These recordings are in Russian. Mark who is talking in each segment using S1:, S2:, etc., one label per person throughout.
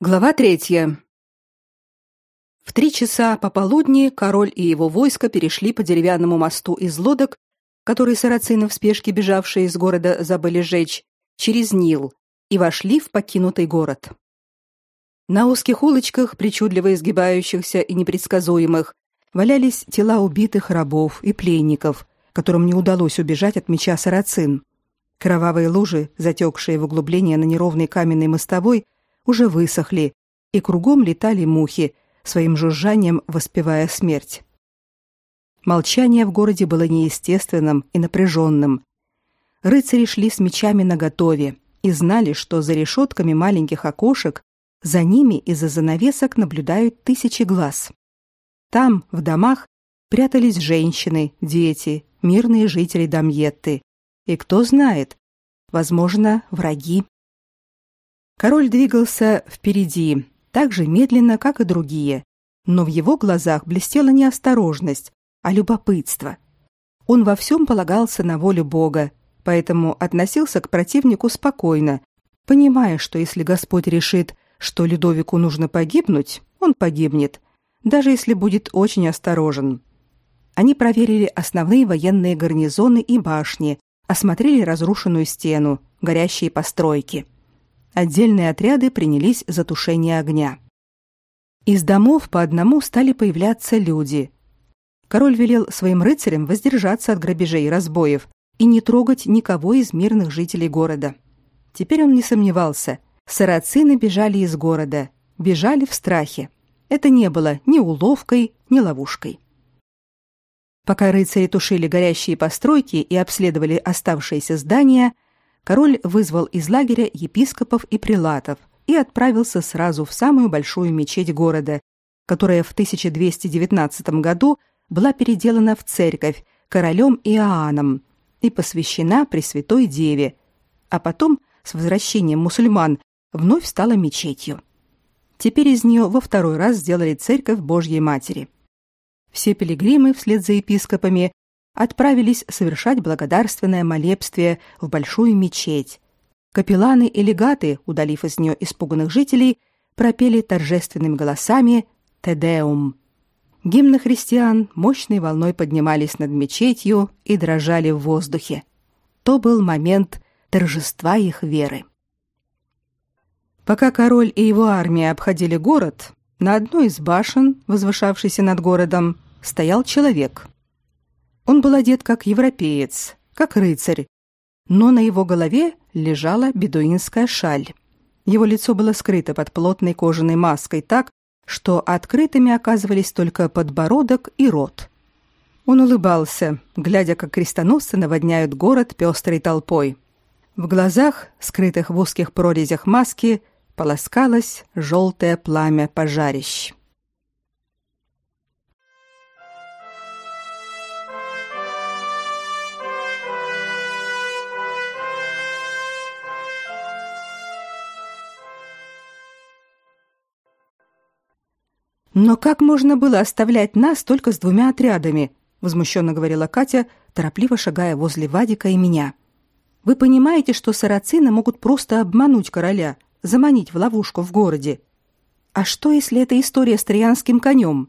S1: Глава третья. В три часа пополудни король и его войско перешли по деревянному мосту из лодок, который сарацины в спешке бежавшие из города забыли сжечь, через Нил и вошли в покинутый город. На узких улочках, причудливо изгибающихся и непредсказуемых, валялись тела убитых рабов и пленников, которым не удалось убежать от меча сарацин. Кровавые лужи, затекшие в углубление на неровной каменной мостовой, уже высохли, и кругом летали мухи, своим жужжанием воспевая смерть. Молчание в городе было неестественным и напряженным. Рыцари шли с мечами наготове и знали, что за решетками маленьких окошек за ними из-за занавесок наблюдают тысячи глаз. Там, в домах, прятались женщины, дети, мирные жители Дамьетты. И кто знает, возможно, враги. Король двигался впереди, так же медленно, как и другие, но в его глазах блестела не осторожность, а любопытство. Он во всем полагался на волю Бога, поэтому относился к противнику спокойно, понимая, что если Господь решит, что Людовику нужно погибнуть, он погибнет, даже если будет очень осторожен. Они проверили основные военные гарнизоны и башни, осмотрели разрушенную стену, горящие постройки – отдельные отряды принялись за тушение огня. Из домов по одному стали появляться люди. Король велел своим рыцарям воздержаться от грабежей и разбоев и не трогать никого из мирных жителей города. Теперь он не сомневался. Сарацины бежали из города, бежали в страхе. Это не было ни уловкой, ни ловушкой. Пока рыцари тушили горящие постройки и обследовали оставшиеся здания – король вызвал из лагеря епископов и прилатов и отправился сразу в самую большую мечеть города, которая в 1219 году была переделана в церковь королем Иоанном и посвящена Пресвятой Деве, а потом, с возвращением мусульман, вновь стала мечетью. Теперь из нее во второй раз сделали церковь Божьей Матери. Все пилигримы вслед за епископами отправились совершать благодарственное молебствие в большую мечеть. Капелланы и легаты, удалив из нее испуганных жителей, пропели торжественными голосами «Тедеум». Гимны христиан мощной волной поднимались над мечетью и дрожали в воздухе. То был момент торжества их веры. Пока король и его армия обходили город, на одной из башен, возвышавшейся над городом, стоял человек. Он был одет как европеец, как рыцарь, но на его голове лежала бедуинская шаль. Его лицо было скрыто под плотной кожаной маской так, что открытыми оказывались только подбородок и рот. Он улыбался, глядя, как крестоносцы наводняют город пестрой толпой. В глазах, скрытых в узких прорезях маски, полоскалось желтое пламя пожарищ. Но как можно было оставлять нас только с двумя отрядами? возмущенно говорила Катя, торопливо шагая возле Вадика и меня. Вы понимаете, что сарацины могут просто обмануть короля, заманить в ловушку в городе? А что, если это история с троянским конем?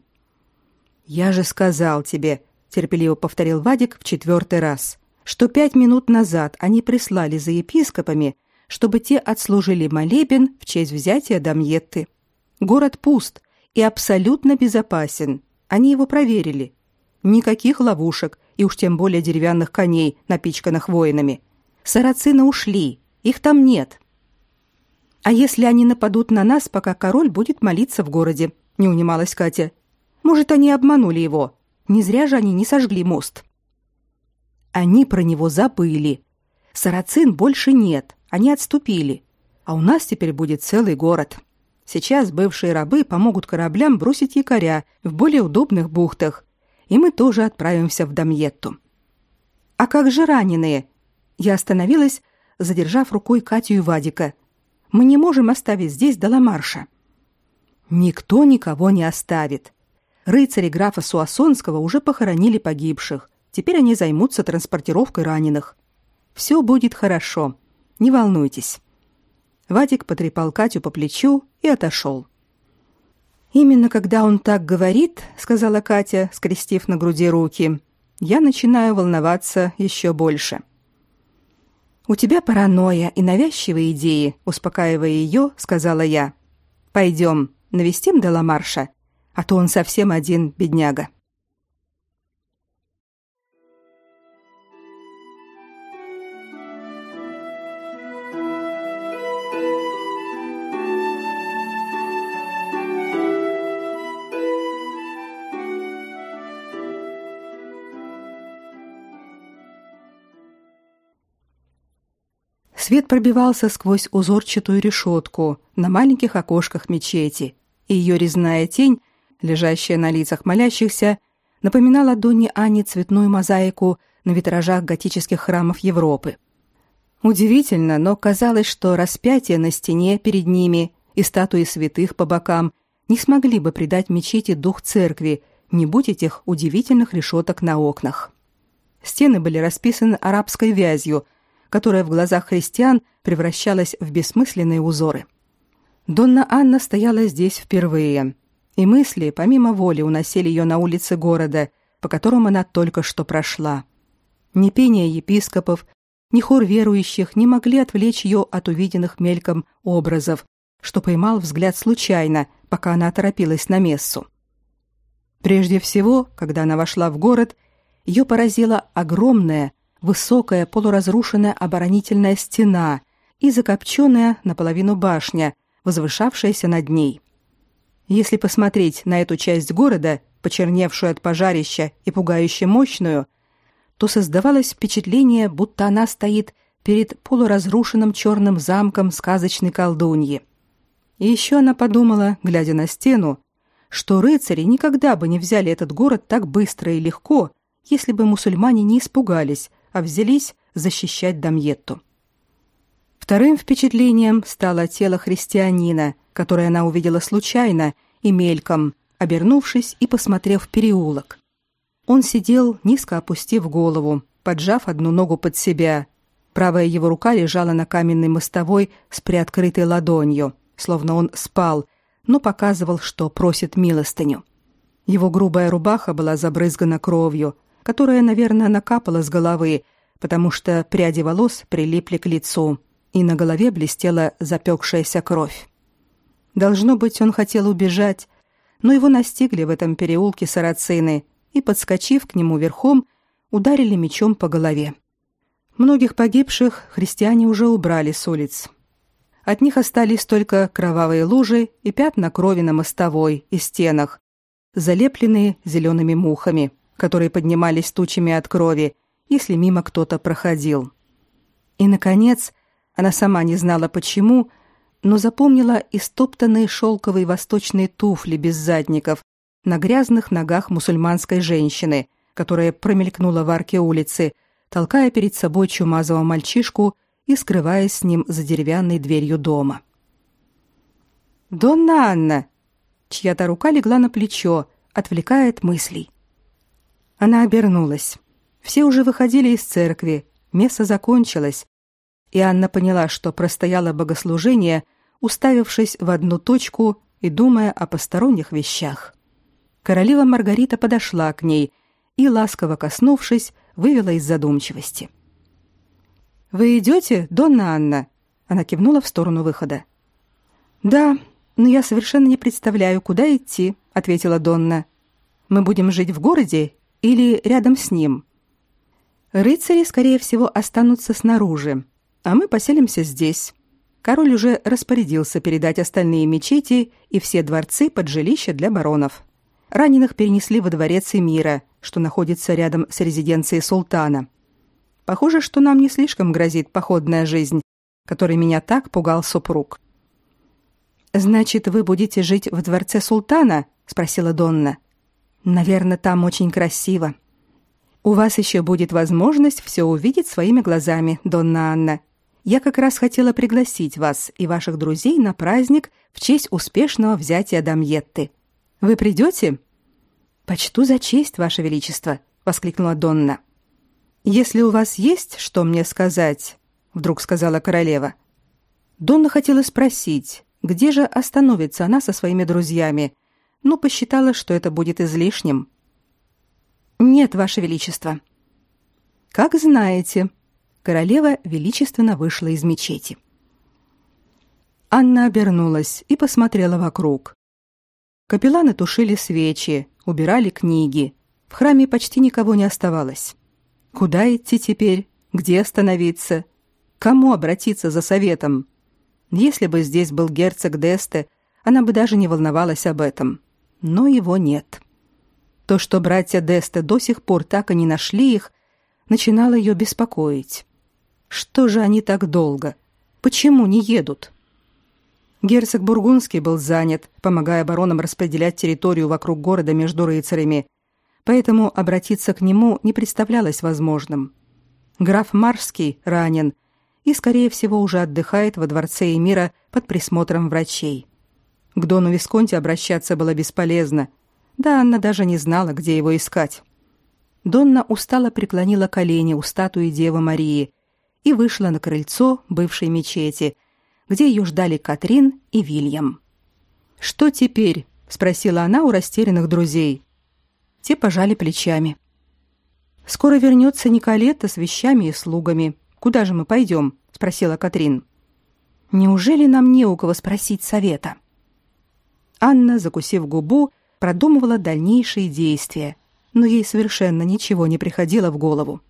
S1: Я же сказал тебе, терпеливо повторил Вадик в четвертый раз, что пять минут назад они прислали за епископами, чтобы те отслужили молебен в честь взятия Дамьетты. Город пуст, и абсолютно безопасен. Они его проверили. Никаких ловушек и уж тем более деревянных коней, напичканных воинами. Сарацины ушли, их там нет. А если они нападут на нас, пока король будет молиться в городе? Не унималась Катя. Может, они обманули его? Не зря же они не сожгли мост. Они про него забыли. Сарацин больше нет, они отступили. А у нас теперь будет целый город. Сейчас бывшие рабы помогут кораблям бросить якоря в более удобных бухтах, и мы тоже отправимся в Дамьетту. А как же раненые? Я остановилась, задержав рукой Катю и Вадика. Мы не можем оставить здесь Даламарша. Никто никого не оставит. Рыцари графа Суассонского уже похоронили погибших. Теперь они займутся транспортировкой раненых. Все будет хорошо. Не волнуйтесь. Вадик потрепал Катю по плечу и отошел. Именно когда он так говорит, сказала Катя, скрестив на груди руки, я начинаю волноваться еще больше. У тебя паранойя и навязчивые идеи, успокаивая ее, сказала я. Пойдем, навестим Деламарша, а то он совсем один, бедняга. Свет пробивался сквозь узорчатую решетку на маленьких окошках мечети, и ее резная тень, лежащая на лицах молящихся, напоминала Донне Анне цветную мозаику на витражах готических храмов Европы. Удивительно, но казалось, что распятие на стене перед ними и статуи святых по бокам не смогли бы придать мечети дух церкви, не будь этих удивительных решеток на окнах. Стены были расписаны арабской вязью – которая в глазах христиан превращалась в бессмысленные узоры. Донна Анна стояла здесь впервые, и мысли, помимо воли, уносили ее на улицы города, по которым она только что прошла. Ни пение епископов, ни хор верующих не могли отвлечь ее от увиденных мельком образов, что поймал взгляд случайно, пока она торопилась на мессу. Прежде всего, когда она вошла в город, ее поразила огромная, высокая полуразрушенная оборонительная стена и закопченная наполовину башня, возвышавшаяся над ней. Если посмотреть на эту часть города, почерневшую от пожарища и пугающе мощную, то создавалось впечатление, будто она стоит перед полуразрушенным черным замком сказочной колдуньи. И еще она подумала, глядя на стену, что рыцари никогда бы не взяли этот город так быстро и легко, если бы мусульмане не испугались, а взялись защищать Дамьетту. Вторым впечатлением стало тело христианина, которое она увидела случайно и мельком, обернувшись и посмотрев в переулок. Он сидел, низко опустив голову, поджав одну ногу под себя. Правая его рука лежала на каменной мостовой с приоткрытой ладонью, словно он спал, но показывал, что просит милостыню. Его грубая рубаха была забрызгана кровью, которая, наверное, накапала с головы, потому что пряди волос прилипли к лицу, и на голове блестела запекшаяся кровь. Должно быть, он хотел убежать, но его настигли в этом переулке сарацины и, подскочив к нему верхом, ударили мечом по голове. Многих погибших христиане уже убрали с улиц. От них остались только кровавые лужи и пятна крови на мостовой и стенах, залепленные зелеными мухами которые поднимались тучами от крови, если мимо кто-то проходил. И, наконец, она сама не знала почему, но запомнила истоптанные шелковые восточные туфли без задников на грязных ногах мусульманской женщины, которая промелькнула в арке улицы, толкая перед собой чумазого мальчишку и скрываясь с ним за деревянной дверью дома. «Донна Анна!» Чья-то рука легла на плечо, отвлекая от мыслей. Она обернулась. Все уже выходили из церкви, месса закончилось, и Анна поняла, что простояла богослужение, уставившись в одну точку и думая о посторонних вещах. Королева Маргарита подошла к ней и, ласково коснувшись, вывела из задумчивости. «Вы идете, Донна Анна?» Она кивнула в сторону выхода. «Да, но я совершенно не представляю, куда идти», — ответила Донна. «Мы будем жить в городе или рядом с ним. Рыцари, скорее всего, останутся снаружи, а мы поселимся здесь. Король уже распорядился передать остальные мечети и все дворцы под жилища для баронов. Раненых перенесли во дворец Эмира, что находится рядом с резиденцией султана. Похоже, что нам не слишком грозит походная жизнь, которой меня так пугал супруг. Значит, вы будете жить в дворце султана? спросила Донна. Наверное, там очень красиво. У вас еще будет возможность все увидеть своими глазами, Донна Анна. Я как раз хотела пригласить вас и ваших друзей на праздник в честь успешного взятия Дамьетты. Вы придете?» «Почту за честь, ваше величество», — воскликнула Донна. «Если у вас есть что мне сказать», — вдруг сказала королева. Донна хотела спросить, где же остановится она со своими друзьями, но посчитала, что это будет излишним. «Нет, Ваше Величество». «Как знаете», королева величественно вышла из мечети. Анна обернулась и посмотрела вокруг. Капелланы тушили свечи, убирали книги. В храме почти никого не оставалось. Куда идти теперь? Где остановиться? Кому обратиться за советом? Если бы здесь был герцог Десте, она бы даже не волновалась об этом. Но его нет. То, что братья Десте до сих пор так и не нашли их, начинало ее беспокоить. Что же они так долго? Почему не едут? Герцог Бургундский был занят, помогая баронам распределять территорию вокруг города между рыцарями, поэтому обратиться к нему не представлялось возможным. Граф Марский ранен и, скорее всего, уже отдыхает во дворце Эмира под присмотром врачей. К Дону Висконти обращаться было бесполезно. Да, Анна даже не знала, где его искать. Донна устало преклонила колени у статуи Девы Марии и вышла на крыльцо бывшей мечети, где ее ждали Катрин и Вильям. «Что теперь?» — спросила она у растерянных друзей. Те пожали плечами. «Скоро вернется Николета с вещами и слугами. Куда же мы пойдем?» — спросила Катрин. «Неужели нам не у кого спросить совета?» Анна, закусив губу, продумывала дальнейшие действия, но ей совершенно ничего не приходило в голову.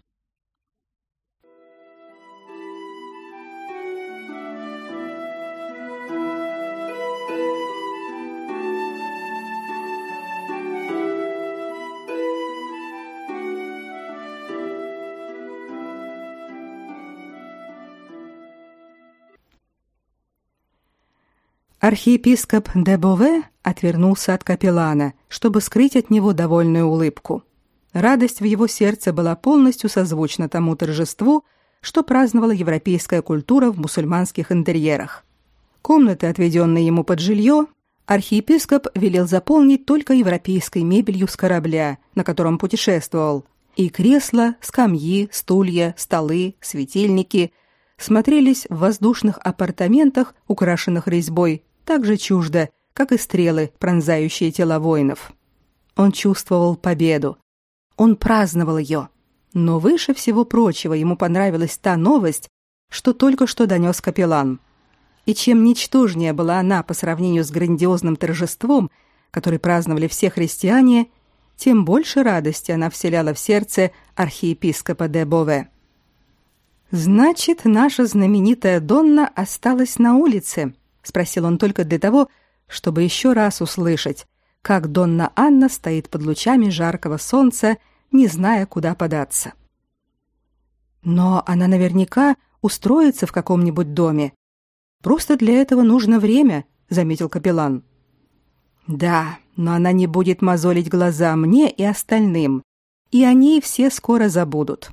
S1: Архиепископ де Бове отвернулся от капеллана, чтобы скрыть от него довольную улыбку. Радость в его сердце была полностью созвучна тому торжеству, что праздновала европейская культура в мусульманских интерьерах. Комнаты, отведенные ему под жилье, архиепископ велел заполнить только европейской мебелью с корабля, на котором путешествовал, и кресла, скамьи, стулья, столы, светильники смотрелись в воздушных апартаментах, украшенных резьбой, так же чуждо, как и стрелы, пронзающие тела воинов. Он чувствовал победу. Он праздновал ее. Но выше всего прочего ему понравилась та новость, что только что донес капеллан. И чем ничтожнее была она по сравнению с грандиозным торжеством, который праздновали все христиане, тем больше радости она вселяла в сердце архиепископа де Бове. Значит, наша знаменитая Донна осталась на улице, спросил он только для того, чтобы еще раз услышать, как Донна Анна стоит под лучами жаркого солнца, не зная, куда податься. Но она наверняка устроится в каком-нибудь доме. Просто для этого нужно время, заметил капеллан. Да, но она не будет мозолить глаза мне и остальным, и они все скоро забудут.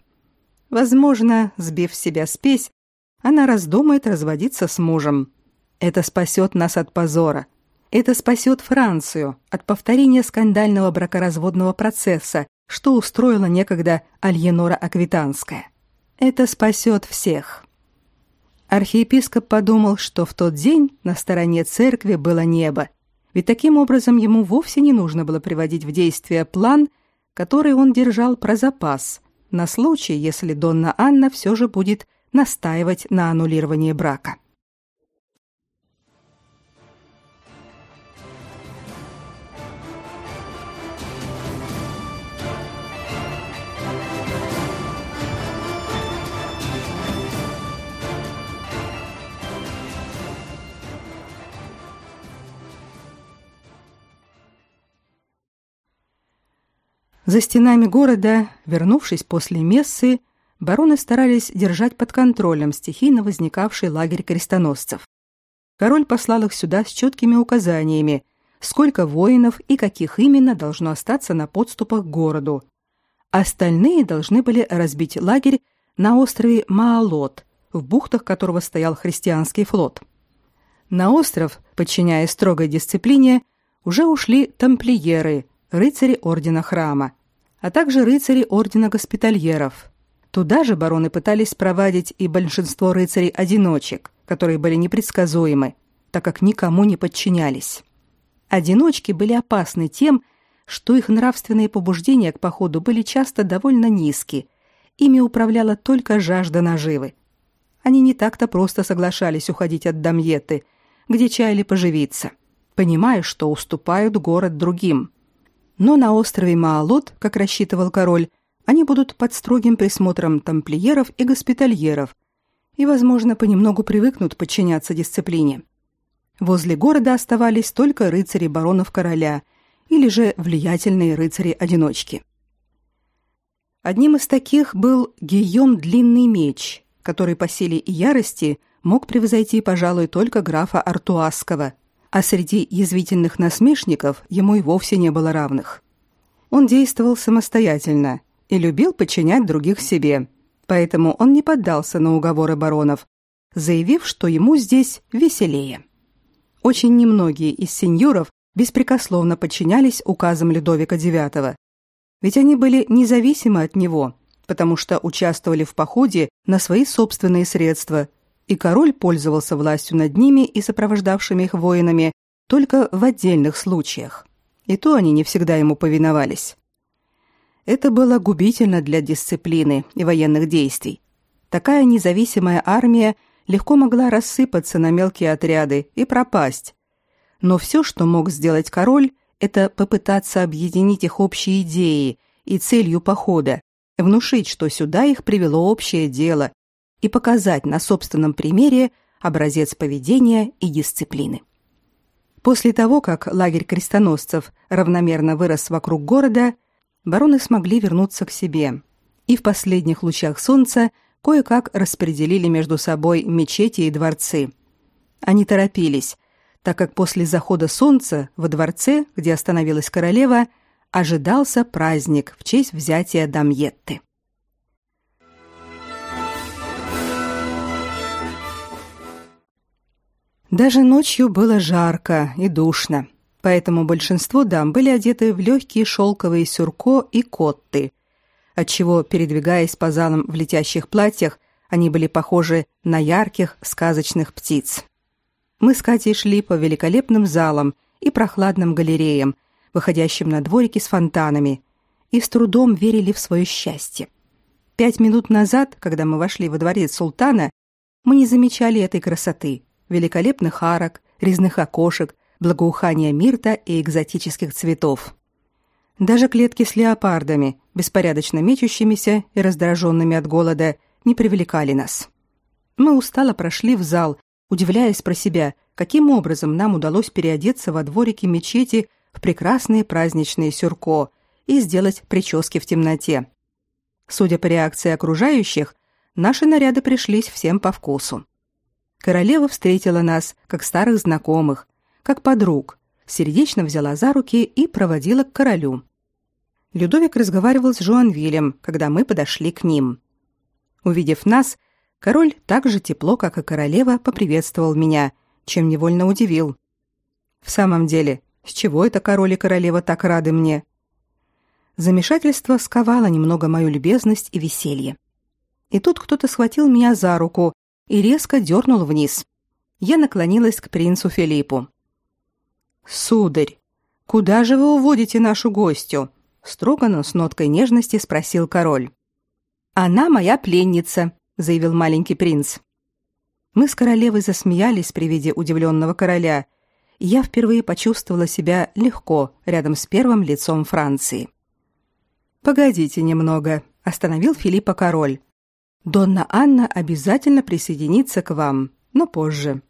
S1: Возможно, сбив себя спесь, она раздумает разводиться с мужем. Это спасет нас от позора. Это спасет Францию от повторения скандального бракоразводного процесса, что устроила некогда Альенора Аквитанская. Это спасет всех. Архиепископ подумал, что в тот день на стороне церкви было небо, ведь таким образом ему вовсе не нужно было приводить в действие план, который он держал про запас, на случай, если Донна Анна все же будет настаивать на аннулировании брака. За стенами города, вернувшись после мессы, бароны старались держать под контролем стихийно возникавший лагерь крестоносцев. Король послал их сюда с четкими указаниями, сколько воинов и каких именно должно остаться на подступах к городу. Остальные должны были разбить лагерь на острове Маалот, в бухтах которого стоял христианский флот. На остров, подчиняясь строгой дисциплине, уже ушли тамплиеры, рыцари ордена храма, а также рыцари ордена госпитальеров. Туда же бароны пытались проводить и большинство рыцарей-одиночек, которые были непредсказуемы, так как никому не подчинялись. Одиночки были опасны тем, что их нравственные побуждения к походу были часто довольно низки. Ими управляла только жажда наживы. Они не так-то просто соглашались уходить от Дамьеты, где чаяли поживиться, понимая, что уступают город другим. Но на острове Маалот, как рассчитывал король, они будут под строгим присмотром тамплиеров и госпитальеров и, возможно, понемногу привыкнут подчиняться дисциплине. Возле города оставались только рыцари баронов короля или же влиятельные рыцари-одиночки. Одним из таких был Гийом Длинный Меч, который по силе и ярости мог превзойти, пожалуй, только графа Артуасского, а среди язвительных насмешников ему и вовсе не было равных. Он действовал самостоятельно и любил подчинять других себе, поэтому он не поддался на уговоры баронов, заявив, что ему здесь веселее. Очень немногие из сеньоров беспрекословно подчинялись указам Людовика IX, ведь они были независимы от него, потому что участвовали в походе на свои собственные средства, и король пользовался властью над ними и сопровождавшими их воинами только в отдельных случаях. И то они не всегда ему повиновались. Это было губительно для дисциплины и военных действий. Такая независимая армия легко могла рассыпаться на мелкие отряды и пропасть. Но все, что мог сделать король, это попытаться объединить их общие идеи и целью похода, внушить, что сюда их привело общее дело, и показать на собственном примере образец поведения и дисциплины. После того, как лагерь крестоносцев равномерно вырос вокруг города, бароны смогли вернуться к себе и в последних лучах солнца кое-как распределили между собой мечети и дворцы. Они торопились, так как после захода солнца во дворце, где остановилась королева, ожидался праздник в честь взятия Дамьетты. Даже ночью было жарко и душно поэтому большинство дам были одеты в легкие шелковые сюрко и котты, отчего, передвигаясь по залам в летящих платьях, они были похожи на ярких сказочных птиц. Мы с Катей шли по великолепным залам и прохладным галереям, выходящим на дворики с фонтанами, и с трудом верили в свое счастье. Пять минут назад, когда мы вошли во дворец султана, мы не замечали этой красоты, великолепных арок, резных окошек, благоухания мирта и экзотических цветов. Даже клетки с леопардами, беспорядочно мечущимися и раздраженными от голода, не привлекали нас. Мы устало прошли в зал, удивляясь про себя, каким образом нам удалось переодеться во дворике мечети в прекрасные праздничные сюрко и сделать прически в темноте. Судя по реакции окружающих, наши наряды пришлись всем по вкусу. Королева встретила нас, как старых знакомых, как подруг, сердечно взяла за руки и проводила к королю. Людовик разговаривал с Жуанвилем, когда мы подошли к ним. Увидев нас, король так же тепло, как и королева, поприветствовал меня, чем невольно удивил. В самом деле, с чего это король и королева так рады мне? Замешательство сковало немного мою любезность и веселье. И тут кто-то схватил меня за руку и резко дернул вниз. Я наклонилась к принцу Филиппу. Сударь, куда же вы уводите нашу гостью? строго, но с ноткой нежности спросил король. Она моя пленница, заявил маленький принц. Мы с королевой засмеялись при виде удивленного короля, и я впервые почувствовала себя легко рядом с первым лицом Франции. Погодите немного, остановил Филиппа король. Донна Анна обязательно присоединится к вам, но позже.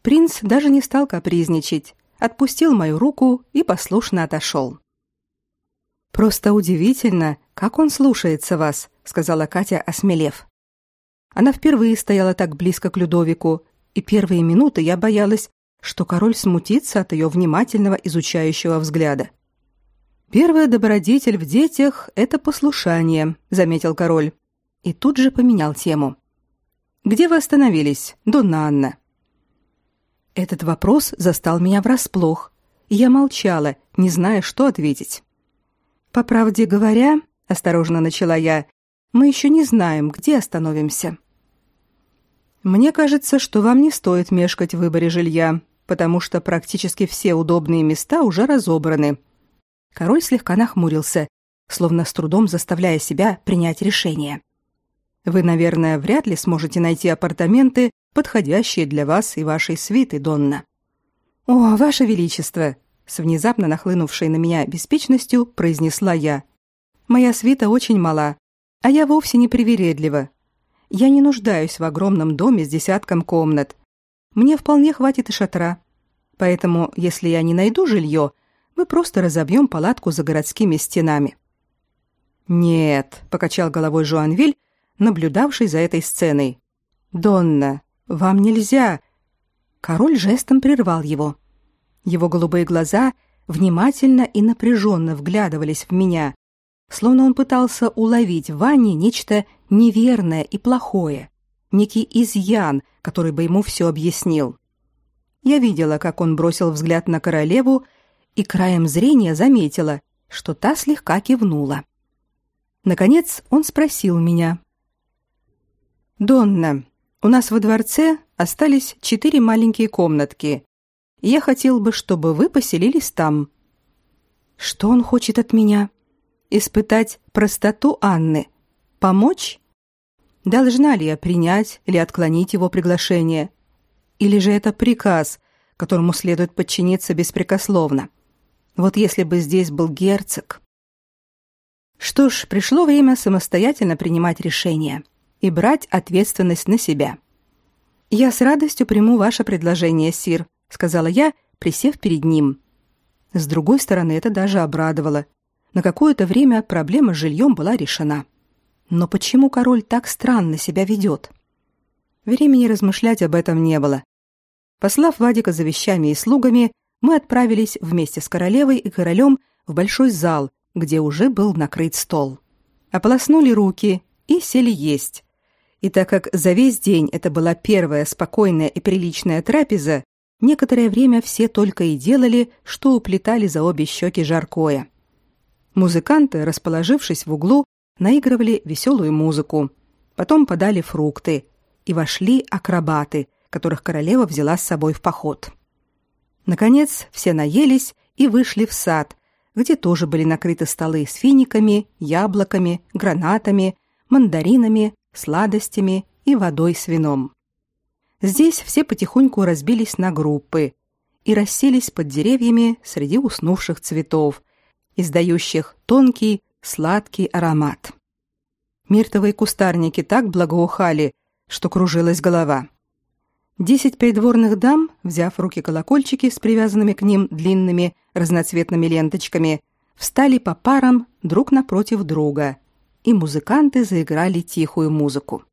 S1: Принц даже не стал капризничать, отпустил мою руку и послушно отошел. Просто удивительно, как он слушается вас, сказала Катя, осмелев. Она впервые стояла так близко к Людовику, и первые минуты я боялась, что король смутится от ее внимательного изучающего взгляда. Первая добродетель в детях это послушание, заметил король, и тут же поменял тему. Где вы остановились, Донна Анна? Этот вопрос застал меня врасплох, и я молчала, не зная, что ответить. По правде говоря, осторожно начала я, мы еще не знаем, где остановимся. Мне кажется, что вам не стоит мешкать в выборе жилья, потому что практически все удобные места уже разобраны. Король слегка нахмурился, словно с трудом заставляя себя принять решение. Вы, наверное, вряд ли сможете найти апартаменты, подходящие для вас и вашей свиты, Донна. О, ваше величество, с внезапно нахлынувшей на меня беспечностью произнесла я. Моя свита очень мала, а я вовсе не привередлива. Я не нуждаюсь в огромном доме с десятком комнат. Мне вполне хватит и шатра. Поэтому, если я не найду жилье, мы просто разобьем палатку за городскими стенами. Нет, покачал головой Жуанвиль, наблюдавший за этой сценой. Донна, вам нельзя. Король жестом прервал его. Его голубые глаза внимательно и напряженно вглядывались в меня, словно он пытался уловить в Ване нечто неверное и плохое, некий изъян, который бы ему все объяснил. Я видела, как он бросил взгляд на королеву и краем зрения заметила, что та слегка кивнула. Наконец он спросил меня. «Донна, у нас во дворце остались четыре маленькие комнатки, я хотел бы, чтобы вы поселились там». «Что он хочет от меня? Испытать простоту Анны? Помочь? Должна ли я принять или отклонить его приглашение? Или же это приказ, которому следует подчиниться беспрекословно? Вот если бы здесь был герцог...» Что ж, пришло время самостоятельно принимать решения и брать ответственность на себя. Я с радостью приму ваше предложение, сир, сказала я, присев перед ним. С другой стороны, это даже обрадовало. На какое-то время проблема с жильем была решена. Но почему король так странно себя ведет? Времени размышлять об этом не было. Послав Вадика за вещами и слугами, мы отправились вместе с королевой и королем в большой зал, где уже был накрыт стол. Ополоснули руки и сели есть. И так как за весь день это была первая спокойная и приличная трапеза, некоторое время все только и делали, что уплетали за обе щеки жаркое. Музыканты, расположившись в углу, наигрывали веселую музыку. Потом подали фрукты, и вошли акробаты, которых королева взяла с собой в поход. Наконец, все наелись и вышли в сад, где тоже были накрыты столы с финиками, яблоками, гранатами, мандаринами, сладостями и водой с вином. Здесь все потихоньку разбились на группы и расселись под деревьями среди уснувших цветов, издающих тонкий, сладкий аромат. Миртовые кустарники так благоухали, что кружилась голова. Десять придворных дам, взяв в руки колокольчики с привязанными к ним длинными разноцветными ленточками, встали по парам друг напротив друга, и музыканты заиграли тихую музыку.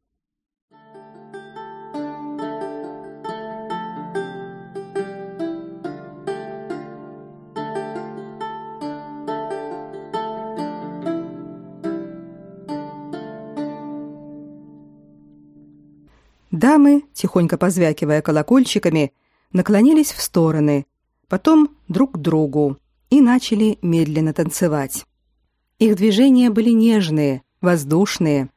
S1: Дамы, тихонько позвякивая колокольчиками, наклонились в стороны, потом друг к другу и начали медленно танцевать. Их движения были нежные, воздушные.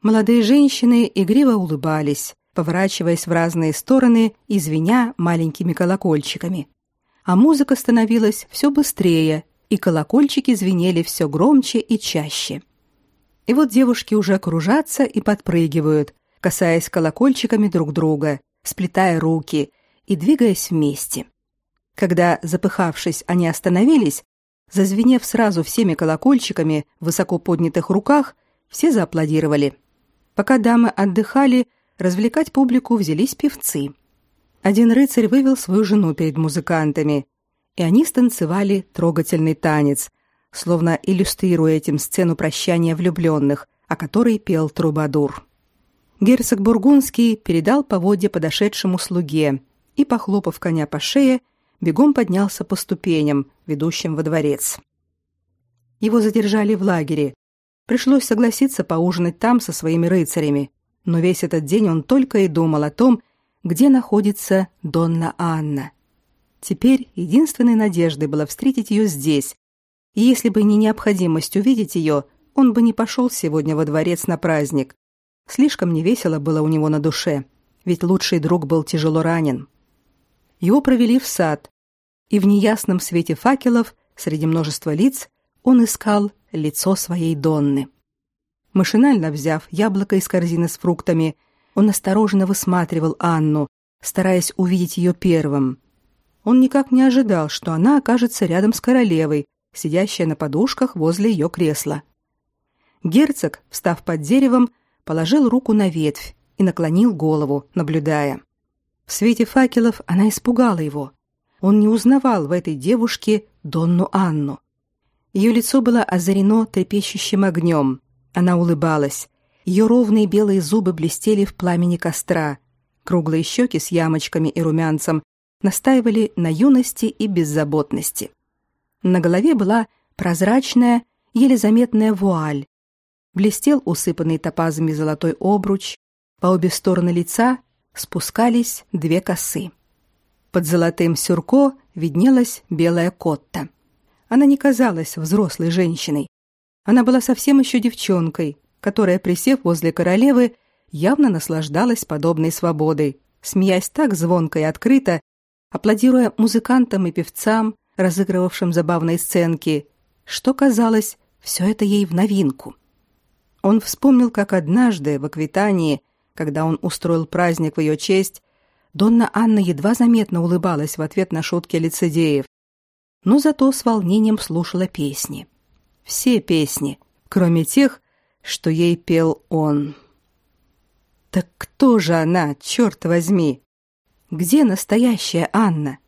S1: Молодые женщины игриво улыбались, поворачиваясь в разные стороны и звеня маленькими колокольчиками. А музыка становилась все быстрее, и колокольчики звенели все громче и чаще. И вот девушки уже кружатся и подпрыгивают, касаясь колокольчиками друг друга, сплетая руки и двигаясь вместе. Когда, запыхавшись, они остановились, зазвенев сразу всеми колокольчиками в высоко поднятых руках, все зааплодировали. Пока дамы отдыхали, развлекать публику взялись певцы. Один рыцарь вывел свою жену перед музыкантами, и они станцевали трогательный танец, словно иллюстрируя этим сцену прощания влюбленных, о которой пел Трубадур. Герцог Бургундский передал поводья подошедшему слуге и, похлопав коня по шее, бегом поднялся по ступеням, ведущим во дворец. Его задержали в лагере. Пришлось согласиться поужинать там со своими рыцарями, но весь этот день он только и думал о том, где находится Донна Анна. Теперь единственной надеждой было встретить ее здесь, и если бы не необходимость увидеть ее, он бы не пошел сегодня во дворец на праздник, Слишком невесело было у него на душе, ведь лучший друг был тяжело ранен. Его провели в сад, и в неясном свете факелов среди множества лиц он искал лицо своей Донны. Машинально взяв яблоко из корзины с фруктами, он осторожно высматривал Анну, стараясь увидеть ее первым. Он никак не ожидал, что она окажется рядом с королевой, сидящей на подушках возле ее кресла. Герцог, встав под деревом, положил руку на ветвь и наклонил голову, наблюдая. Свете факелов она испугала его. Он не узнавал в этой девушке Донну Анну. Ее лицо было озарено трепещущим огнем. Она улыбалась. Ее ровные белые зубы блестели в пламени костра. Круглые щеки с ямочками и румянцем настаивали на юности и беззаботности. На голове была прозрачная, еле заметная вуаль. Блестел усыпанный топазами золотой обруч. По обе стороны лица спускались две косы. Под золотым сюрко виднелась белая котта. Она не казалась взрослой женщиной. Она была совсем еще девчонкой, которая, присев возле королевы, явно наслаждалась подобной свободой, смеясь так звонко и открыто, аплодируя музыкантам и певцам, разыгрывавшим забавные сценки, что казалось, все это ей в новинку. Он вспомнил, как однажды в Аквитании, когда он устроил праздник в ее честь, Донна Анна едва заметно улыбалась в ответ на шутки лицедеев, но зато с волнением слушала песни. Все песни, кроме тех, что ей пел он. Так кто же она, черт возьми? Где настоящая Анна?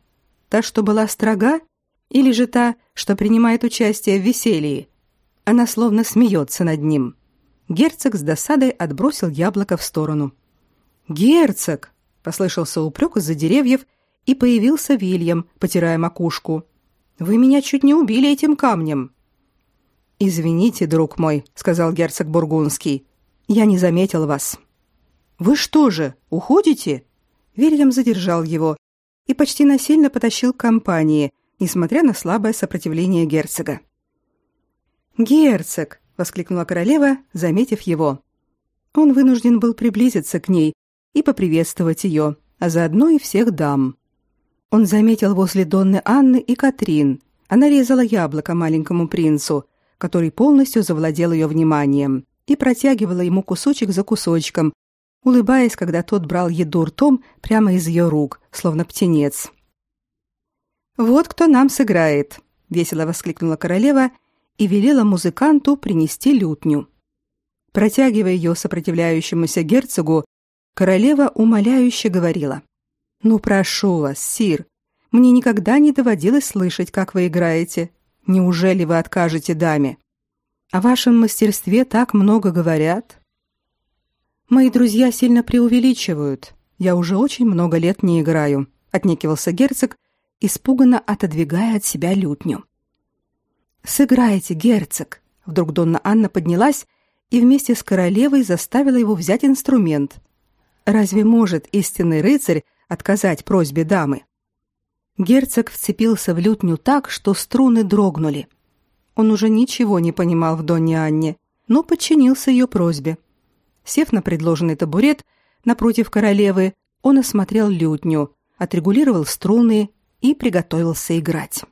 S1: Та, что была строга, или же та, что принимает участие в веселье? Она словно смеется над ним. Герцог с досадой отбросил яблоко в сторону. Герцог, послышался упрек из-за деревьев, и появился Вильям, потирая макушку. Вы меня чуть не убили этим камнем. Извините, друг мой, сказал герцог бургундский. Я не заметил вас. Вы что же, уходите? Вильям задержал его и почти насильно потащил к компании, несмотря на слабое сопротивление герцога. Герцог, воскликнула королева, заметив его. Он вынужден был приблизиться к ней и поприветствовать ее, а заодно и всех дам. Он заметил возле Донны Анны и Катрин. Она резала яблоко маленькому принцу, который полностью завладел ее вниманием, и протягивала ему кусочек за кусочком, улыбаясь, когда тот брал еду ртом прямо из ее рук, словно птенец. «Вот кто нам сыграет!» — весело воскликнула королева и велела музыканту принести лютню. Протягивая ее сопротивляющемуся герцогу, королева умоляюще говорила. «Ну, прошу вас, сир, мне никогда не доводилось слышать, как вы играете. Неужели вы откажете даме? О вашем мастерстве так много говорят. Мои друзья сильно преувеличивают. Я уже очень много лет не играю, отнекивался герцог, испуганно отодвигая от себя лютню. Сыграйте, герцог. Вдруг Донна Анна поднялась и вместе с королевой заставила его взять инструмент. Разве может истинный рыцарь отказать просьбе дамы? Герцог вцепился в лютню так, что струны дрогнули. Он уже ничего не понимал в Донне Анне, но подчинился ее просьбе. Сев на предложенный табурет напротив королевы, он осмотрел лютню, отрегулировал струны и приготовился играть.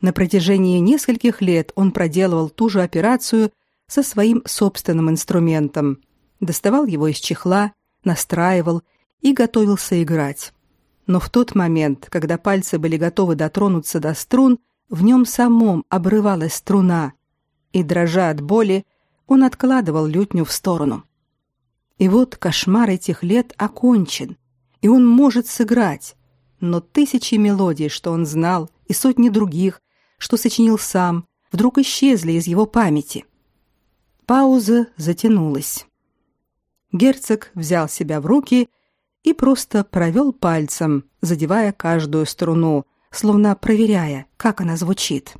S1: На протяжении нескольких лет он проделывал ту же операцию со своим собственным инструментом, доставал его из чехла, настраивал и готовился играть но в тот момент, когда пальцы были готовы дотронуться до струн, в нем самом обрывалась струна, и, дрожа от боли, он откладывал лютню в сторону. И вот кошмар этих лет окончен, и он может сыграть, но тысячи мелодий, что он знал, и сотни других, что сочинил сам, вдруг исчезли из его памяти. Пауза затянулась. Герцог взял себя в руки и просто провел пальцем, задевая каждую струну, словно проверяя, как она звучит.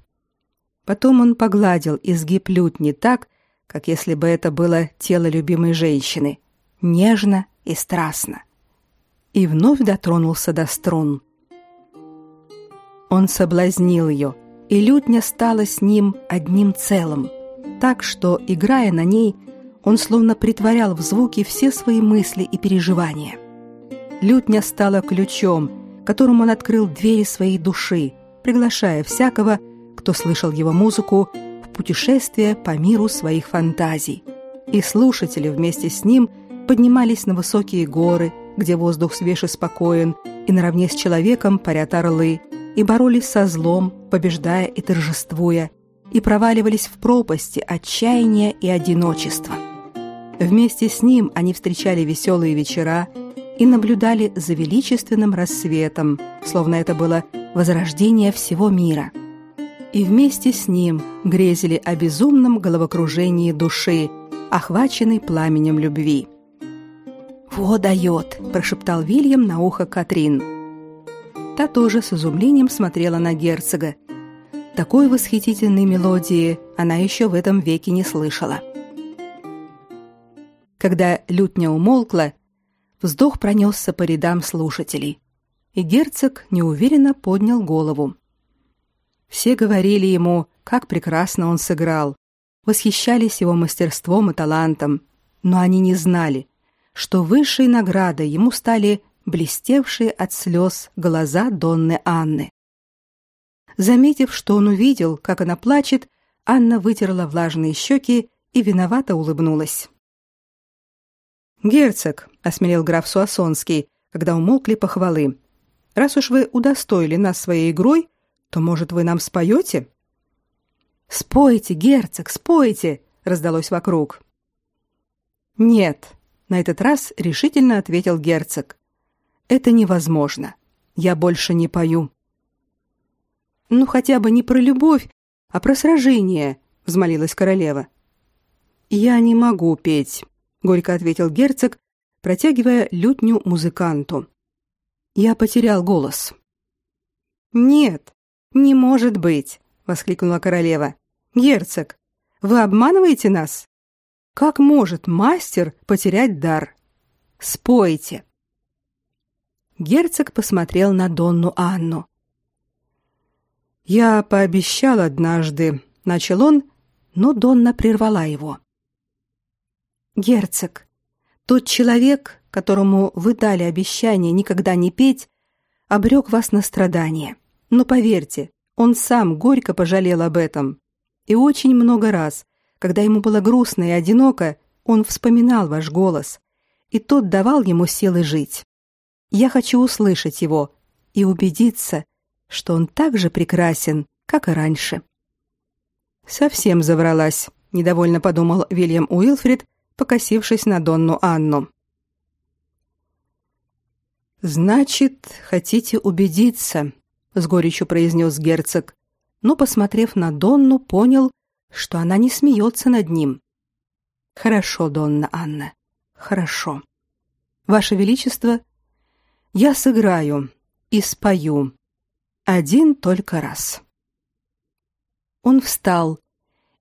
S1: Потом он погладил изгиб лютни так, как если бы это было тело любимой женщины, нежно и страстно. И вновь дотронулся до струн. Он соблазнил ее, и лютня стала с ним одним целым, так что, играя на ней, он словно притворял в звуки все свои мысли и переживания. Лютня стала ключом, которым он открыл двери своей души, приглашая всякого, кто слышал его музыку, в путешествие по миру своих фантазий. И слушатели вместе с ним поднимались на высокие горы, где воздух свеж и спокоен, и наравне с человеком парят орлы, и боролись со злом, побеждая и торжествуя, и проваливались в пропасти отчаяния и одиночества. Вместе с ним они встречали веселые вечера и наблюдали за величественным рассветом, словно это было возрождение всего мира. И вместе с ним грезили о безумном головокружении души, охваченной пламенем любви. «Во дает!» – прошептал Вильям на ухо Катрин. Та тоже с изумлением смотрела на герцога. Такой восхитительной мелодии она еще в этом веке не слышала. Когда лютня умолкла, вздох пронесся по рядам слушателей, и герцог неуверенно поднял голову. Все говорили ему, как прекрасно он сыграл, восхищались его мастерством и талантом, но они не знали, что высшей наградой ему стали блестевшие от слез глаза Донны Анны. Заметив, что он увидел, как она плачет, Анна вытерла влажные щеки и виновато улыбнулась. «Герцог», — осмелел граф Суассонский, когда умолкли похвалы, — «раз уж вы удостоили нас своей игрой, то, может, вы нам споете?» «Спойте, герцог, спойте!» — раздалось вокруг. «Нет», — на этот раз решительно ответил герцог. «Это невозможно. Я больше не пою». «Ну, хотя бы не про любовь, а про сражение», — взмолилась королева. «Я не могу петь», — горько ответил герцог, протягивая лютню музыканту. «Я потерял голос». «Нет, не может быть», — воскликнула королева. «Герцог, вы обманываете нас? Как может мастер потерять дар? Спойте». Герцог посмотрел на Донну Анну. «Я пообещал однажды», — начал он, но Донна прервала его. Герцог, тот человек, которому вы дали обещание никогда не петь, обрек вас на страдания. Но поверьте, он сам горько пожалел об этом. И очень много раз, когда ему было грустно и одиноко, он вспоминал ваш голос, и тот давал ему силы жить. Я хочу услышать его и убедиться, что он так же прекрасен, как и раньше. Совсем завралась, недовольно подумал Вильям Уилфрид, покосившись на Донну Анну. Значит, хотите убедиться, с горечью произнес герцог, но посмотрев на Донну, понял, что она не смеется над ним. Хорошо, Донна Анна. Хорошо. Ваше величество, я сыграю и спою один только раз. Он встал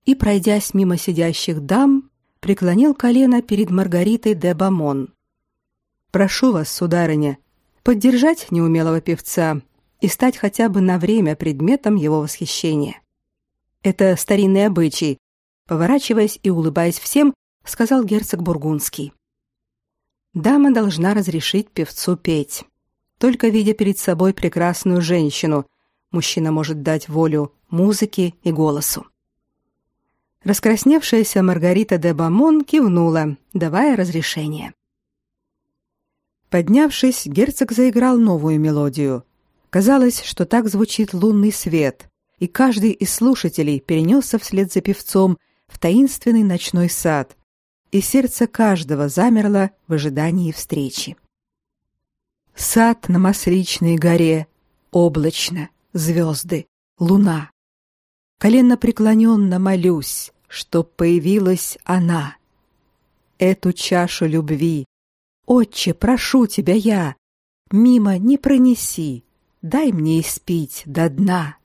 S1: и, пройдясь мимо сидящих дам, преклонил колено перед Маргаритой де Бамон. Прошу вас, сударыня, поддержать неумелого певца и стать хотя бы на время предметом его восхищения. Это старинный обычай, поворачиваясь и улыбаясь всем, сказал герцог бургундский. Дама должна разрешить певцу петь. Только видя перед собой прекрасную женщину, мужчина может дать волю музыке и голосу. Раскрасневшаяся Маргарита де Бамон кивнула, давая разрешение. Поднявшись, герцог заиграл новую мелодию. Казалось, что так звучит лунный свет, и каждый из слушателей перенесся вслед за певцом в таинственный ночной сад, и сердце каждого замерло в ожидании встречи. Сад на Масличной горе, облачно, звезды, луна. Коленно преклоненно молюсь, чтоб появилась она. Эту чашу любви, Отче, прошу тебя я, мимо не пронеси, дай мне испить до дна.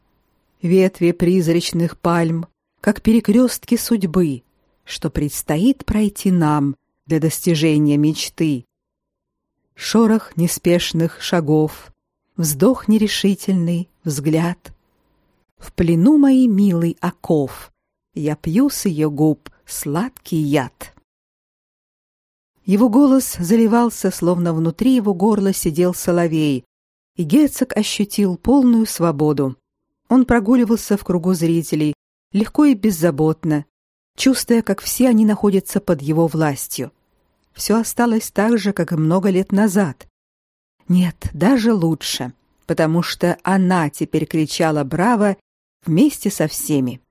S1: Ветви призрачных пальм, как перекрестки судьбы, что предстоит пройти нам для достижения мечты. Шорох неспешных шагов, вздох нерешительный, взгляд. В плену моей милый оков, я пью с ее губ сладкий яд. Его голос заливался, словно внутри его горла сидел соловей, и герцог ощутил полную свободу. Он прогуливался в кругу зрителей, легко и беззаботно, чувствуя, как все они находятся под его властью. Все осталось так же, как и много лет назад. Нет, даже лучше, потому что она теперь кричала браво вместе со всеми.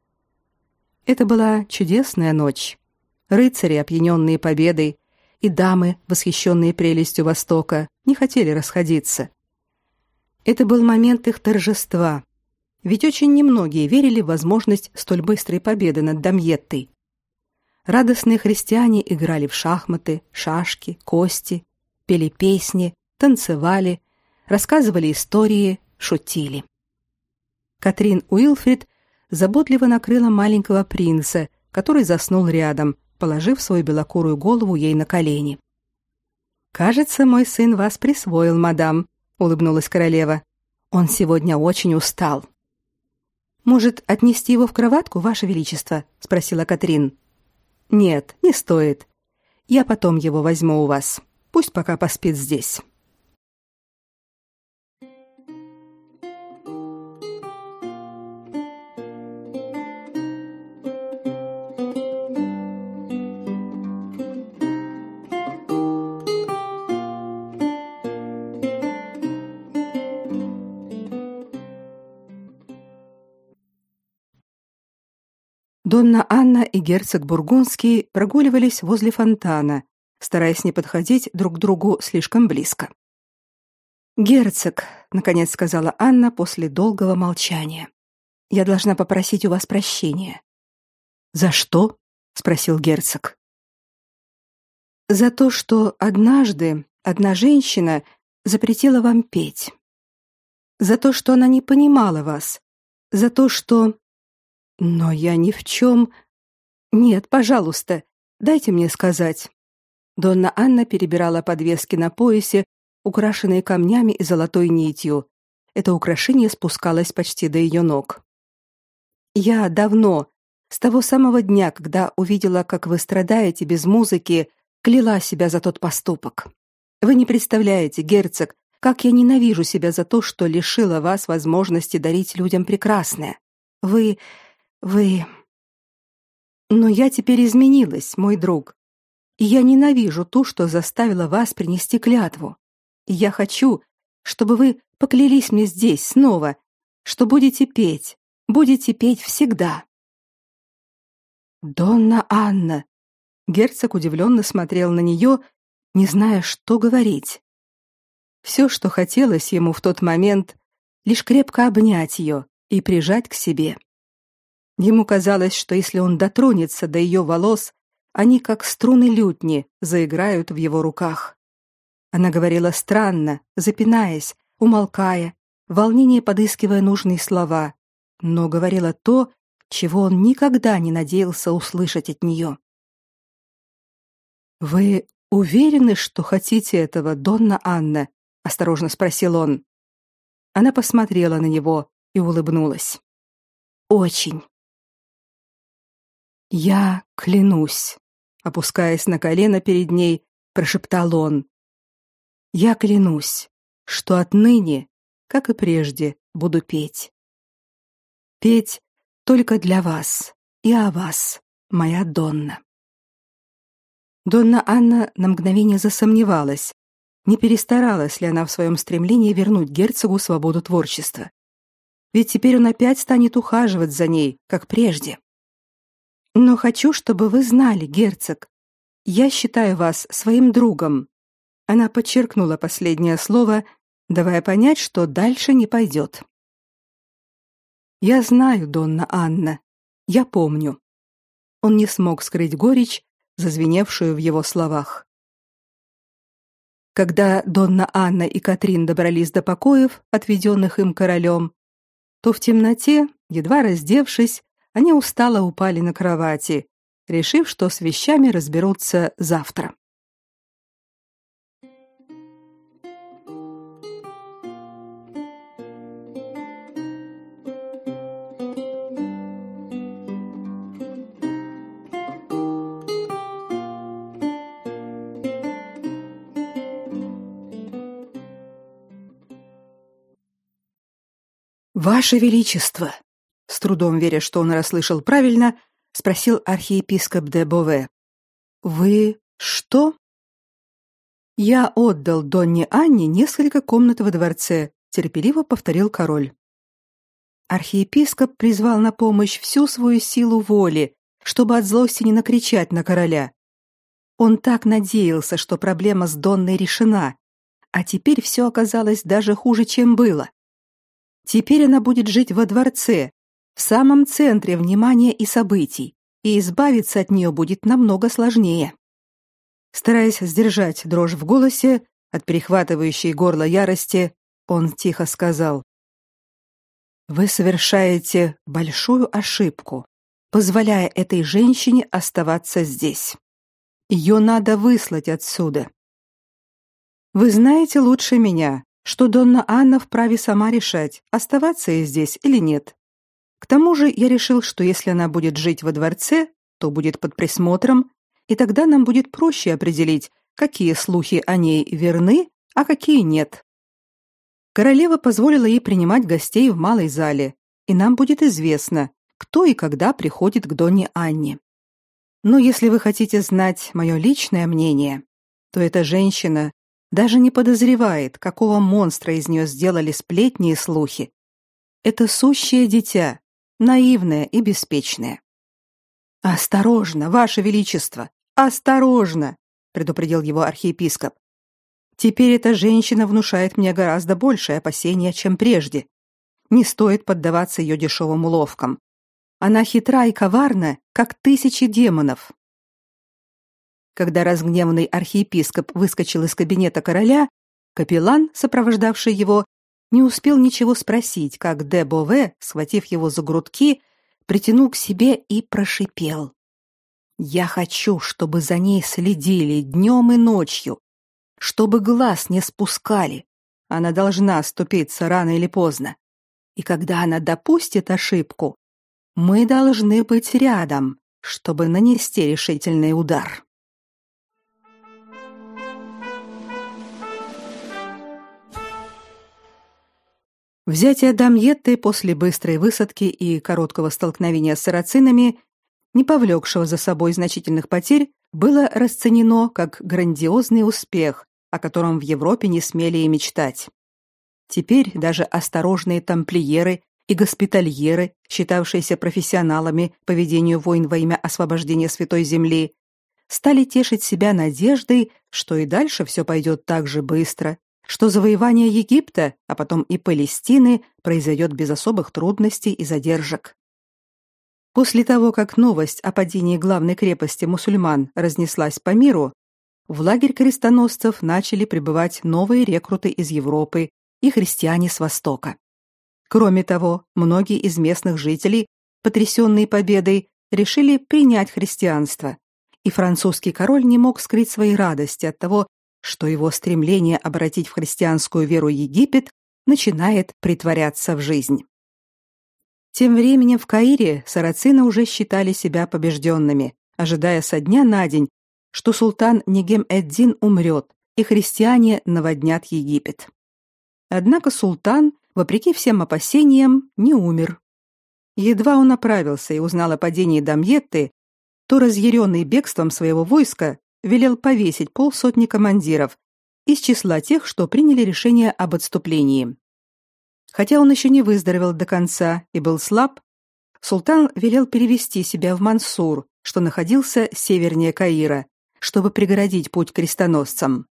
S1: Это была чудесная ночь. Рыцари, опьяненные победой, и дамы, восхищенные прелестью Востока, не хотели расходиться. Это был момент их торжества. Ведь очень немногие верили в возможность столь быстрой победы над Дамьеттой. Радостные христиане играли в шахматы, шашки, кости, пели песни, танцевали, рассказывали истории, шутили. Катрин Уилфрид заботливо накрыла маленького принца, который заснул рядом, положив свою белокурую голову ей на колени. Кажется, мой сын вас присвоил, мадам, улыбнулась королева. Он сегодня очень устал. Может, отнести его в кроватку, ваше величество, спросила Катрин. Нет, не стоит. Я потом его возьму у вас. Пусть пока поспит здесь. Донна Анна и герцог Бургундский прогуливались возле фонтана, стараясь не подходить друг к другу слишком близко. «Герцог», — наконец сказала Анна после долгого молчания, — «я должна попросить у вас прощения». «За что?» — спросил герцог. «За то, что однажды одна женщина запретила вам петь. За то, что она не понимала вас. За то, что...» Но я ни в чем... Нет, пожалуйста, дайте мне сказать. Донна Анна перебирала подвески на поясе, украшенные камнями и золотой нитью. Это украшение спускалось почти до ее ног. Я давно, с того самого дня, когда увидела, как вы страдаете без музыки, кляла себя за тот поступок. Вы не представляете, герцог, как я ненавижу себя за то, что лишила вас возможности дарить людям прекрасное. Вы вы... Но я теперь изменилась, мой друг. И я ненавижу ту, что заставила вас принести клятву. И я хочу, чтобы вы поклялись мне здесь снова, что будете петь, будете петь всегда. Донна Анна. Герцог удивленно смотрел на нее, не зная, что говорить. Все, что хотелось ему в тот момент, лишь крепко обнять ее и прижать к себе. Ему казалось, что если он дотронется до ее волос, они, как струны лютни, заиграют в его руках. Она говорила странно, запинаясь, умолкая, в волнении подыскивая нужные слова, но говорила то, чего он никогда не надеялся услышать от нее. «Вы уверены, что хотите этого, Донна Анна?» — осторожно спросил он. Она посмотрела на него и улыбнулась. «Очень». Я клянусь, опускаясь на колено перед ней, прошептал он. Я клянусь, что отныне, как и прежде, буду петь. Петь только для вас и о вас, моя Донна. Донна Анна на мгновение засомневалась, не перестаралась ли она в своем стремлении вернуть герцогу свободу творчества. Ведь теперь он опять станет ухаживать за ней, как прежде. Но хочу, чтобы вы знали, герцог, я считаю вас своим другом. Она подчеркнула последнее слово, давая понять, что дальше не пойдет. Я знаю, Донна Анна. Я помню. Он не смог скрыть горечь, зазвеневшую в его словах. Когда Донна Анна и Катрин добрались до покоев, отведенных им королем, то в темноте, едва раздевшись, они устало упали на кровати, решив, что с вещами разберутся завтра. Ваше величество, с трудом веря, что он расслышал правильно, спросил архиепископ де Бове. Вы что? Я отдал Донне Анне несколько комнат во дворце, терпеливо повторил король. Архиепископ призвал на помощь всю свою силу воли, чтобы от злости не накричать на короля. Он так надеялся, что проблема с Донной решена, а теперь все оказалось даже хуже, чем было. Теперь она будет жить во дворце, в самом центре внимания и событий, и избавиться от нее будет намного сложнее. Стараясь сдержать дрожь в голосе от перехватывающей горло ярости, он тихо сказал: Вы совершаете большую ошибку, позволяя этой женщине оставаться здесь. Ее надо выслать отсюда. Вы знаете лучше меня, что Донна Анна вправе сама решать, оставаться ей здесь или нет. К тому же я решил, что если она будет жить во дворце, то будет под присмотром, и тогда нам будет проще определить, какие слухи о ней верны, а какие нет. Королева позволила ей принимать гостей в малой зале, и нам будет известно, кто и когда приходит к Донне Анне. Но если вы хотите знать мое личное мнение, то эта женщина даже не подозревает, какого монстра из нее сделали сплетни и слухи. Это сущее дитя, наивная и беспечная. Осторожно, ваше величество, осторожно, предупредил его архиепископ. Теперь эта женщина внушает мне гораздо большее опасение, чем прежде. Не стоит поддаваться ее дешевым уловкам. Она хитра и коварна, как тысячи демонов. Когда разгневанный архиепископ выскочил из кабинета короля, капеллан, сопровождавший его, не успел ничего спросить, как де Бове, схватив его за грудки, притянул к себе и прошипел: "Я хочу, чтобы за ней следили днем и ночью, чтобы глаз не спускали. Она должна оступиться рано или поздно. И когда она допустит ошибку, мы должны быть рядом, чтобы нанести решительный удар". Взятие Дамьетты после быстрой высадки и короткого столкновения с сарацинами, не повлекшего за собой значительных потерь, было расценено как грандиозный успех, о котором в Европе не смели и мечтать. Теперь даже осторожные тамплиеры и госпитальеры, считавшиеся профессионалами по ведению войн во имя освобождения Святой Земли, стали тешить себя надеждой, что и дальше все пойдет так же быстро, что завоевание Египта, а потом и Палестины произойдет без особых трудностей и задержек. После того, как новость о падении главной крепости мусульман разнеслась по миру, в лагерь крестоносцев начали прибывать новые рекруты из Европы и христиане с Востока. Кроме того, многие из местных жителей, потрясенные победой, решили принять христианство, и французский король не мог скрыть своей радости от того, что его стремление обратить в христианскую веру Египет начинает притворяться в жизнь. Тем временем в Каире сарацины уже считали себя побежденными, ожидая со дня на день, что султан Нигем-эд-Дин умрет, и христиане наводнят Египет. Однако султан, вопреки всем опасениям, не умер. Едва он оправился и узнал о падении Дамьетты, то разъяренный бегством своего войска велел повесить полсотни командиров из числа тех, что приняли решение об отступлении. Хотя он еще не выздоровел до конца и был слаб, султан велел перевести себя в Мансур, что находился севернее Каира, чтобы преградить путь крестоносцам.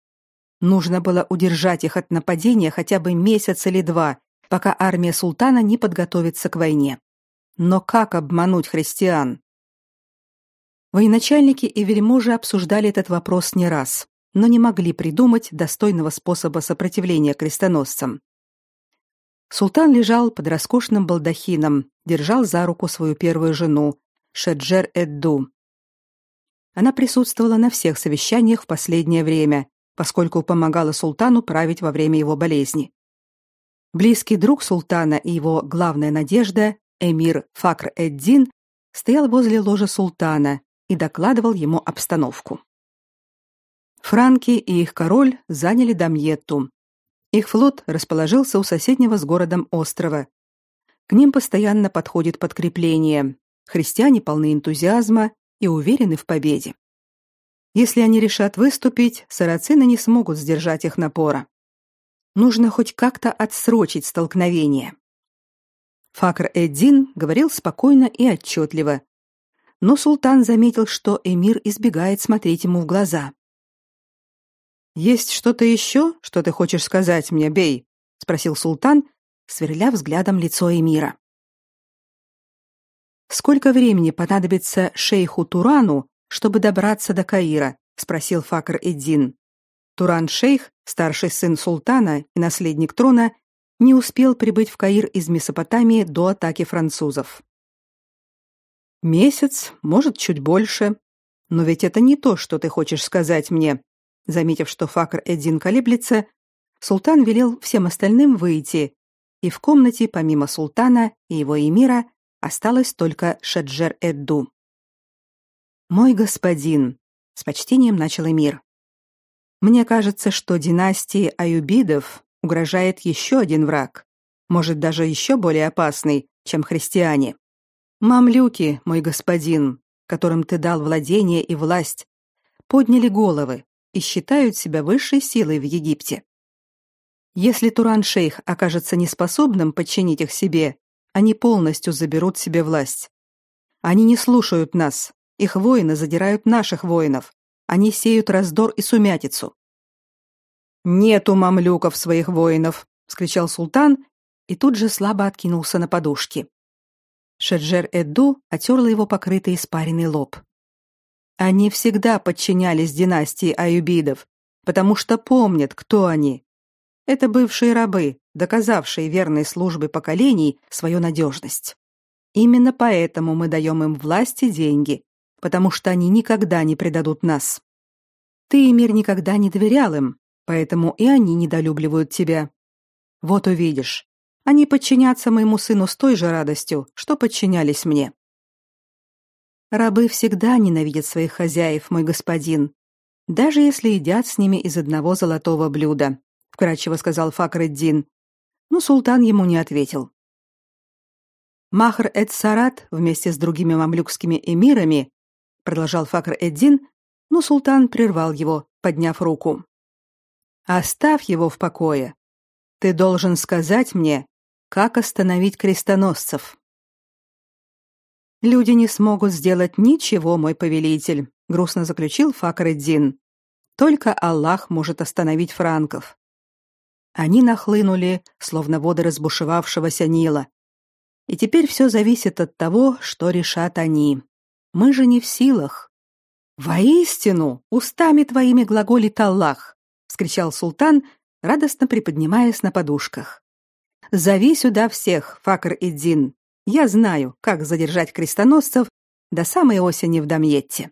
S1: Нужно было удержать их от нападения хотя бы месяц или два, пока армия султана не подготовится к войне. Но как обмануть христиан? Военачальники и вельможи обсуждали этот вопрос не раз, но не могли придумать достойного способа сопротивления крестоносцам. Султан лежал под роскошным балдахином, держал за руку свою первую жену, Шеджер-эд-Ду. Она присутствовала на всех совещаниях в последнее время, поскольку помогала султану править во время его болезни. Близкий друг султана и его главная надежда, эмир Факр-эд-Дин, стоял возле ложа султана и докладывал ему обстановку. Франки и их король заняли Дамьетту. Их флот расположился у соседнего с городом острова. К ним постоянно подходит подкрепление. Христиане полны энтузиазма и уверены в победе. Если они решат выступить, сарацины не смогут сдержать их напора. Нужно хоть как-то отсрочить столкновение. Факр Эддин говорил спокойно и отчетливо, но султан заметил, что эмир избегает смотреть ему в глаза. Есть что-то еще, что ты хочешь сказать мне, бей? спросил султан, сверля взглядом лицо эмира. Сколько времени понадобится шейху Турану, чтобы добраться до Каира? спросил Факр Эддин. Туран-шейх, старший сын султана и наследник трона, не успел прибыть в Каир из Месопотамии до атаки французов. Месяц, может, чуть больше. Но ведь это не то, что ты хочешь сказать мне. Заметив, что Факр Эддин колеблется, султан велел всем остальным выйти, и в комнате помимо султана и его эмира осталось только Шаджер Эдду. Мой господин, с почтением начал эмир. Мне кажется, что династии аюбидов угрожает еще один враг, может даже еще более опасный, чем христиане. Мамлюки, мой господин, которым ты дал владение и власть, подняли головы и считают себя высшей силой в Египте. Если Туран-шейх окажется неспособным подчинить их себе, они полностью заберут себе власть. Они не слушают нас. Их воины задирают наших воинов. Они сеют раздор и сумятицу. Нету мамлюков своих воинов, вскричал султан и тут же слабо откинулся на подушки. Шеджер Эдду отерла его покрытый испаренный лоб. Они всегда подчинялись династии аюбидов, потому что помнят, кто они. Это бывшие рабы, доказавшие верной службе поколений свою надежность. Именно поэтому мы даем им власть и деньги, потому что они никогда не предадут нас. Ты, мир, никогда не доверял им, поэтому и они недолюбливают тебя. Вот увидишь, они подчинятся моему сыну с той же радостью, что подчинялись мне. Рабы всегда ненавидят своих хозяев, мой господин, даже если едят с ними из одного золотого блюда, вкратчиво сказал Факреддин. Но султан ему не ответил. Махр эд-Сарат вместе с другими мамлюкскими эмирами, продолжал Факр-эд-Дин, но султан прервал его, подняв руку. Оставь его в покое. Ты должен сказать мне, как остановить крестоносцев. Люди не смогут сделать ничего, мой повелитель, грустно заключил Факреддин. Только Аллах может остановить франков. Они нахлынули, словно воды разбушевавшегося Нила. И теперь все зависит от того, что решат они. Мы же не в силах. Воистину, устами твоими глаголит Аллах, вскричал султан, радостно приподнимаясь на подушках. Зови сюда всех, Факр и Дин. Я знаю, как задержать крестоносцев до самой осени в Дамьетте.